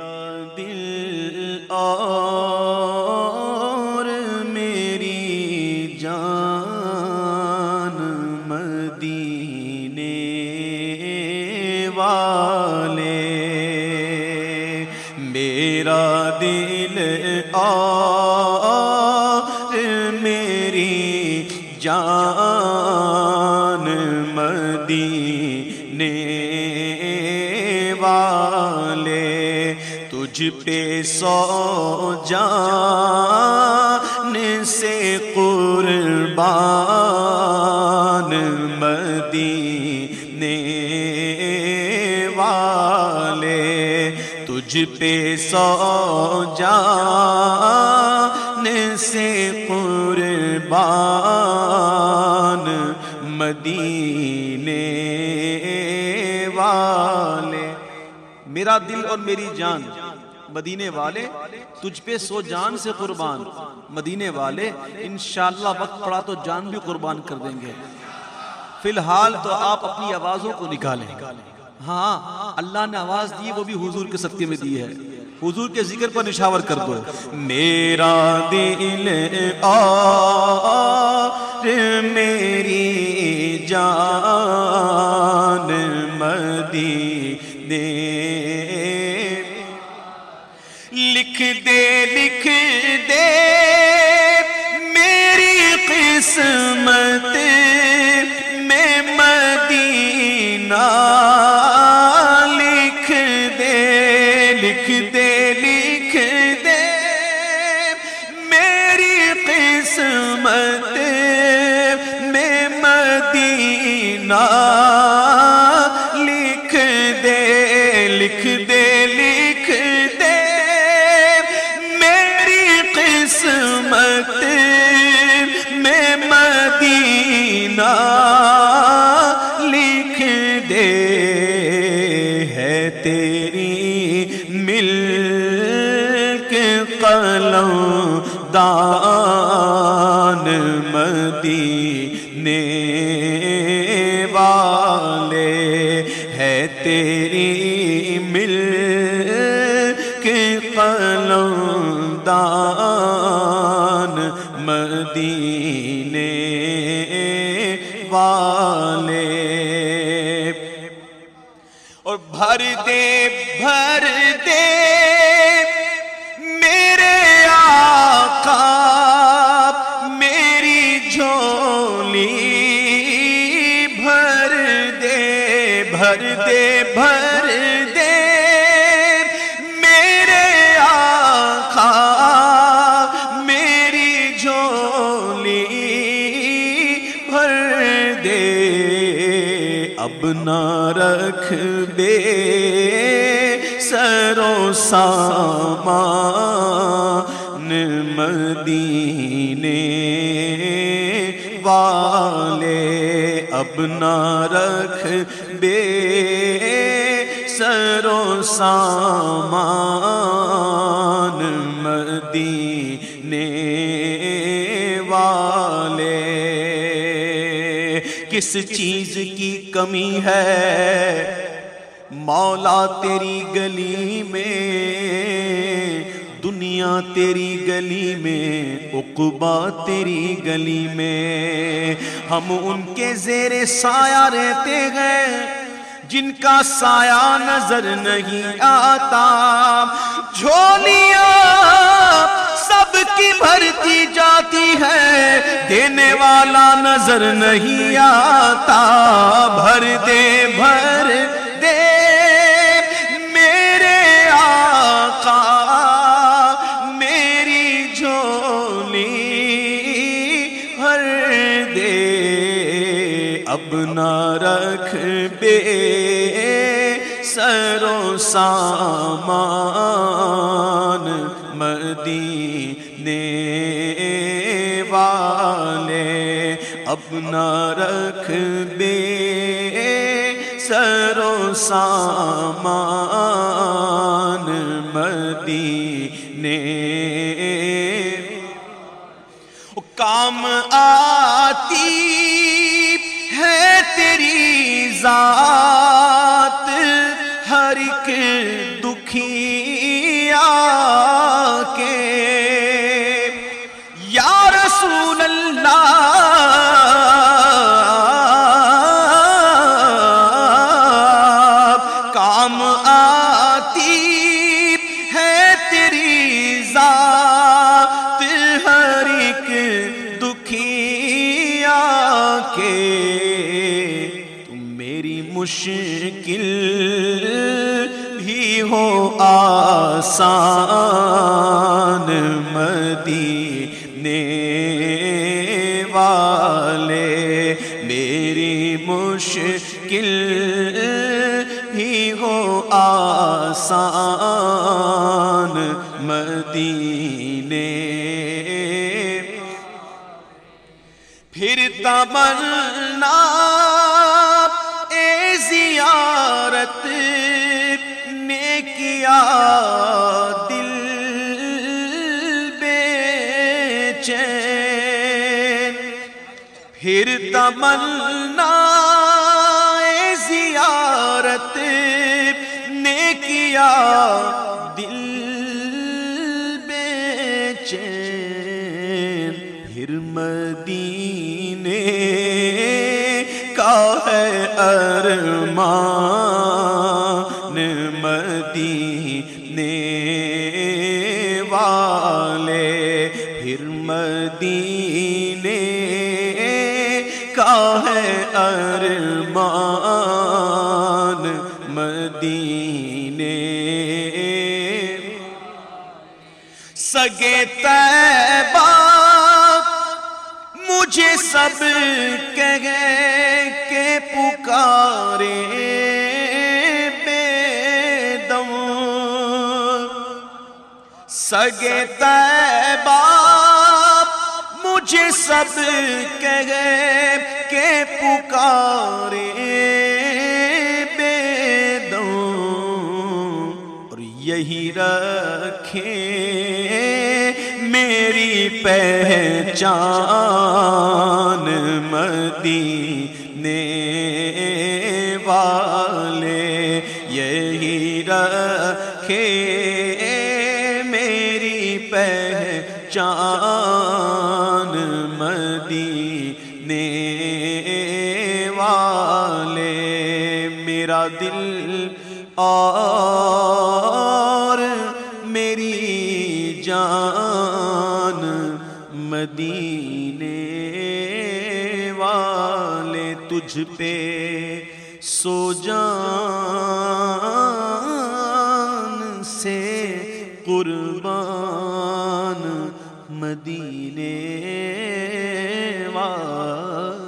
میرا دل اور میری جان مدینے والے میرا دل تجھ پہ سو جان سے قربان مدینے والے، تجھ پہ سو جان سے قربان مدینے والے۔ میرا دل اور میری جان مدینے والے، تجھ پہ سو جان سے قربان۔ مدینے والے، انشاءاللہ وقت پڑا تو جان بھی قربان کر دیں گے۔ فی الحال تو آپ اپنی آوازوں کو نکالیں۔ ہاں اللہ نے آواز دی، وہ بھی حضور کے صدقے میں دی ہے۔ حضور کے ذکر پر نشاور کر دو۔ میرا دل اور میری جان۔ لکھ دے میری قسمت میں مدینہ لکھ دے لکھ دے لکھ دے میری قسمت میں مدینہ دان مدینے والے ہے تیری مل کے قلم دان مدینے جھولی بھر دے اب نہ رکھ بے سرو سامان مدینے والے اب نہ رکھ بے سرو سامان والے کس چیز کی کمی ہے؟ مولا تیری گلی میں، دنیا تیری گلی میں اقبا تیری گلی میں۔ ہم ان کے زیر سایہ رہتے ہیں، جن کا سایہ نظر نہیں آتا۔ جھولیاں سب کی بھرتی جاتی ہے۔ دینے والا نظر نہیں آتا۔ بھر دے بھر دے۔ میرے آقا، میری جھولی بھر دے۔ اب نہ رکھ بے سرو سامان۔ مدینے اب نہ رکھ بے سرو سامان مدینے۔ کام آتی ہے تیری ذات ہر ایک تم میری مشکل بھی ہو آسان مدینے والے، میری مشکل بھی ہو آسان مدینے۔ پھر تمنا اے زیارت نے کیا دل بے چین۔ پھر تمنا اے زیارت نے کیا ارمان مدینے والے پھر مدینے کا ہے ارمان مدینے۔ سگے تیبا مجھے سب کہے پکارے بے دم۔ سگے تیبا مجھے سب کہے کہ پکارے بے دم۔ اور یہی رکھے میری پہچان مدینے یہی رکھے میری پہچان مدینے والے، میرا دل اور میری جان مدینے والے، تجھ پہ سو جان سے قربان مدینے والے